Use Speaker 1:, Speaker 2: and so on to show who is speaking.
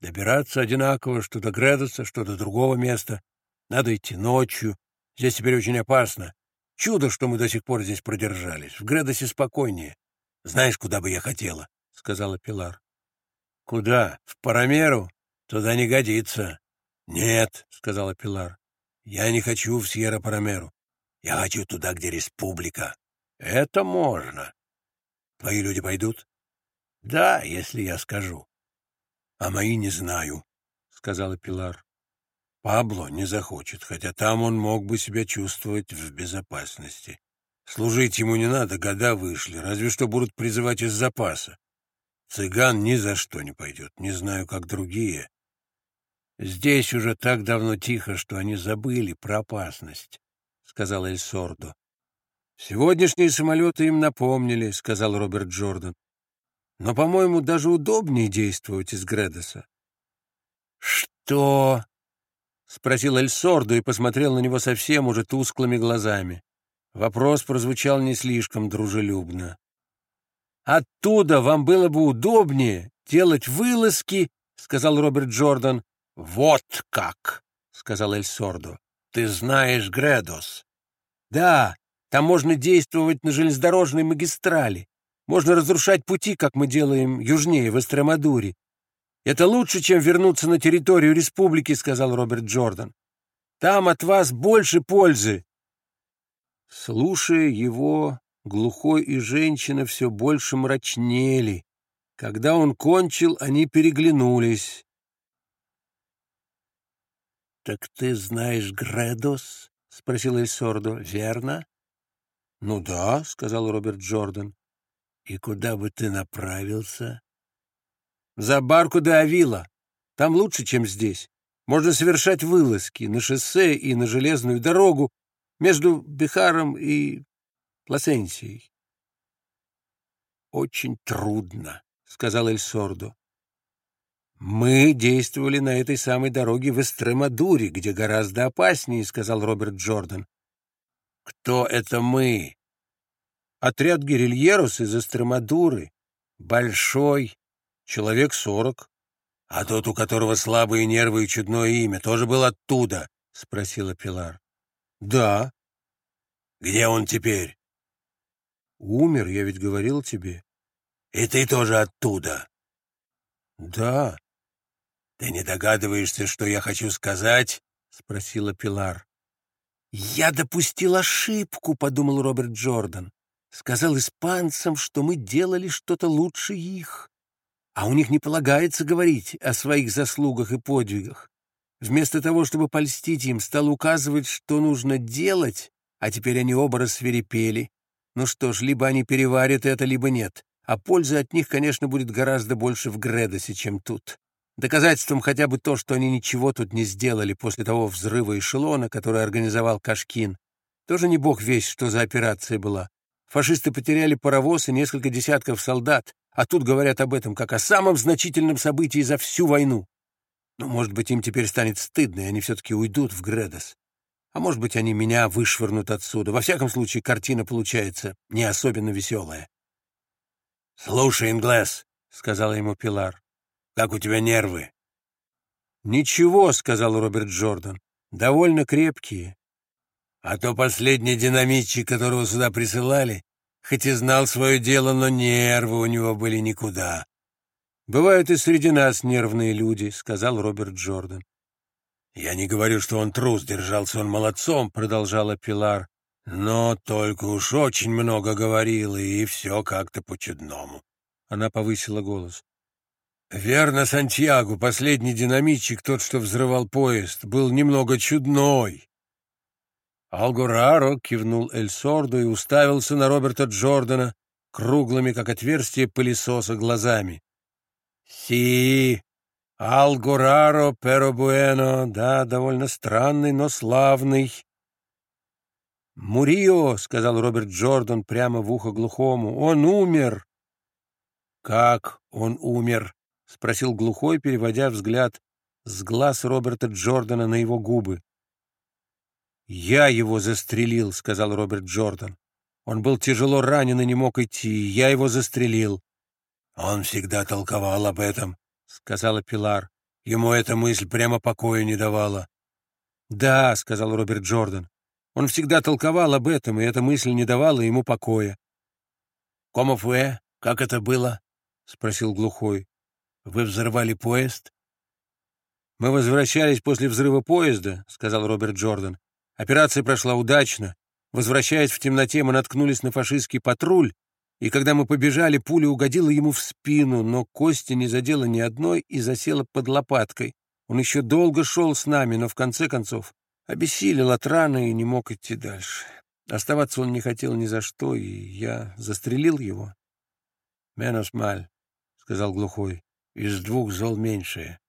Speaker 1: Добираться одинаково, что до Гредоса, что до другого места. Надо идти ночью. Здесь теперь очень опасно. Чудо, что мы до сих пор здесь продержались. В Гредосе спокойнее. Знаешь, куда бы я хотела? — сказала Пилар. — Куда? В Парамеру? Туда не годится. — Нет, — сказала Пилар. — Я не хочу в Сьерра-Парамеру. Я хочу туда, где республика. — Это можно. — Твои люди пойдут? — Да, если я скажу. — А мои не знаю, — сказала Пилар. Пабло не захочет, хотя там он мог бы себя чувствовать в безопасности. Служить ему не надо, года вышли, разве что будут призывать из запаса. Цыган ни за что не пойдет, не знаю, как другие. Здесь уже так давно тихо, что они забыли про опасность, — сказал Эль Сордо. Сегодняшние самолеты им напомнили, — сказал Роберт Джордан. Но, по-моему, даже удобнее действовать из Гредоса. — Что? — спросил Эль Сордо и посмотрел на него совсем уже тусклыми глазами. Вопрос прозвучал не слишком дружелюбно. «Оттуда вам было бы удобнее делать вылазки», — сказал Роберт Джордан. «Вот как», — сказал Эль Сордо. «Ты знаешь Гредос». «Да, там можно действовать на железнодорожной магистрали. Можно разрушать пути, как мы делаем южнее, в Эстремадуре. «Это лучше, чем вернуться на территорию республики», — сказал Роберт Джордан. «Там от вас больше пользы». Слушая его, глухой и женщина все больше мрачнели. Когда он кончил, они переглянулись. «Так ты знаешь Гредос?» — спросил Эльсордо. «Верно?» «Ну да», — сказал Роберт Джордан. «И куда бы ты направился?» За Барку де Авила. Там лучше, чем здесь. Можно совершать вылазки на шоссе и на железную дорогу между Бихаром и Пласенсией. «Очень трудно», — сказал Эль Сордо. «Мы действовали на этой самой дороге в Эстремадуре, где гораздо опаснее», — сказал Роберт Джордан. «Кто это мы?» «Отряд гирильерос из Эстремадуры. Большой, человек сорок. — А тот, у которого слабые нервы и чудное имя, тоже был оттуда? — спросила Пилар. — Да. — Где он теперь? — Умер, я ведь говорил тебе. — И ты тоже оттуда? — Да. — Ты не догадываешься, что я хочу сказать? — спросила Пилар. — Я допустил ошибку, — подумал Роберт Джордан. Сказал испанцам, что мы делали что-то лучше их а у них не полагается говорить о своих заслугах и подвигах. Вместо того, чтобы польстить им, стал указывать, что нужно делать, а теперь они оба рассверепели. Ну что ж, либо они переварят это, либо нет. А пользы от них, конечно, будет гораздо больше в Гредосе, чем тут. Доказательством хотя бы то, что они ничего тут не сделали после того взрыва эшелона, который организовал Кашкин. Тоже не бог весь, что за операция была. Фашисты потеряли паровоз и несколько десятков солдат, а тут говорят об этом как о самом значительном событии за всю войну. Но, может быть, им теперь станет стыдно, и они все-таки уйдут в Гредос. А может быть, они меня вышвырнут отсюда. Во всяком случае, картина получается не особенно веселая. — Слушай, Инглес, — сказала ему Пилар, — как у тебя нервы? — Ничего, — сказал Роберт Джордан, — довольно крепкие. — А то последний динамитчик, которого сюда присылали, хоть и знал свое дело, но нервы у него были никуда. «Бывают и среди нас нервные люди», — сказал Роберт Джордан. «Я не говорю, что он трус, держался он молодцом», — продолжала Пилар. «Но только уж очень много говорил, и все как-то по-чудному». Она повысила голос. «Верно, Сантьяго, последний динамитчик, тот, что взрывал поезд, был немного чудной. Алгораро кивнул Эль Сордо и уставился на Роберта Джордана круглыми, как отверстие пылесоса, глазами. «Си, Алгораро перо буэно, да, довольно странный, но славный». «Мурио», — сказал Роберт Джордан прямо в ухо глухому, — «он умер». «Как он умер?» — спросил глухой, переводя взгляд с глаз Роберта Джордана на его губы. «Я его застрелил», — сказал Роберт Джордан. «Он был тяжело ранен и не мог идти. Я его застрелил». «Он всегда толковал об этом», — сказала Пилар. Ему эта мысль прямо покоя не давала.
Speaker 2: «Да», — сказал Роберт Джордан. Он всегда толковал об этом, и эта мысль не давала ему покоя.
Speaker 1: «Комо? Как это было?» — спросил глухой. «Вы взорвали поезд?»
Speaker 2: «Мы возвращались после взрыва поезда», — сказал Роберт Джордан. «Операция прошла удачно. Возвращаясь в темноте, мы наткнулись на фашистский патруль, и когда мы побежали, пуля угодила ему в спину, но кости не задела ни одной и засела под лопаткой. Он еще долго шел с нами, но в конце концов обессилел от раны и не мог идти дальше. Оставаться он не хотел ни за что, и я застрелил его.
Speaker 1: — Менос маль, — сказал глухой, — из двух зол меньшее.